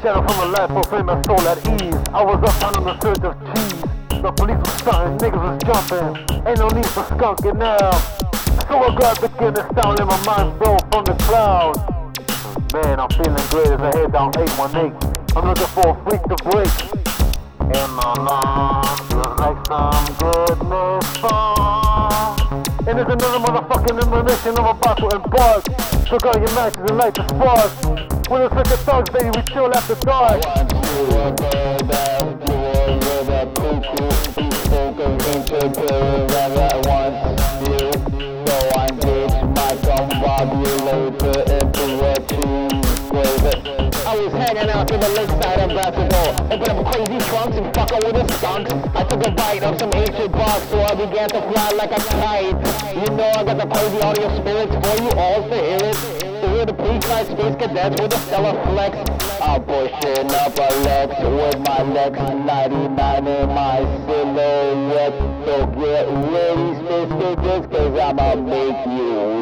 shadow from a life for my soul at ease. I was up on the search of cheese. The police was starting, niggas was jumping. Ain't no need for skunking now. So I grabbed the Guinness down in my mind blow from the clouds. Man, I'm feeling great as I head down 818. I'm looking for a freak to break. And my lungs feels like some. And there's another motherfucking ammunition I'm about to embark. Took out your matches and light the spark. When it's such a thugs, baby, we chill after dark. I crazy trunks and fuck with the skunks. I took a bite of some ancient box, so I began to fly like a kite. You know I got the crazy audio spirits for you all to hear it. To hear the pre-flight space cadets with a stellar flex. I'm pushing up a Lex with my Lex 99 in my silhouette. So get ready, space cadets, cause I'ma make you.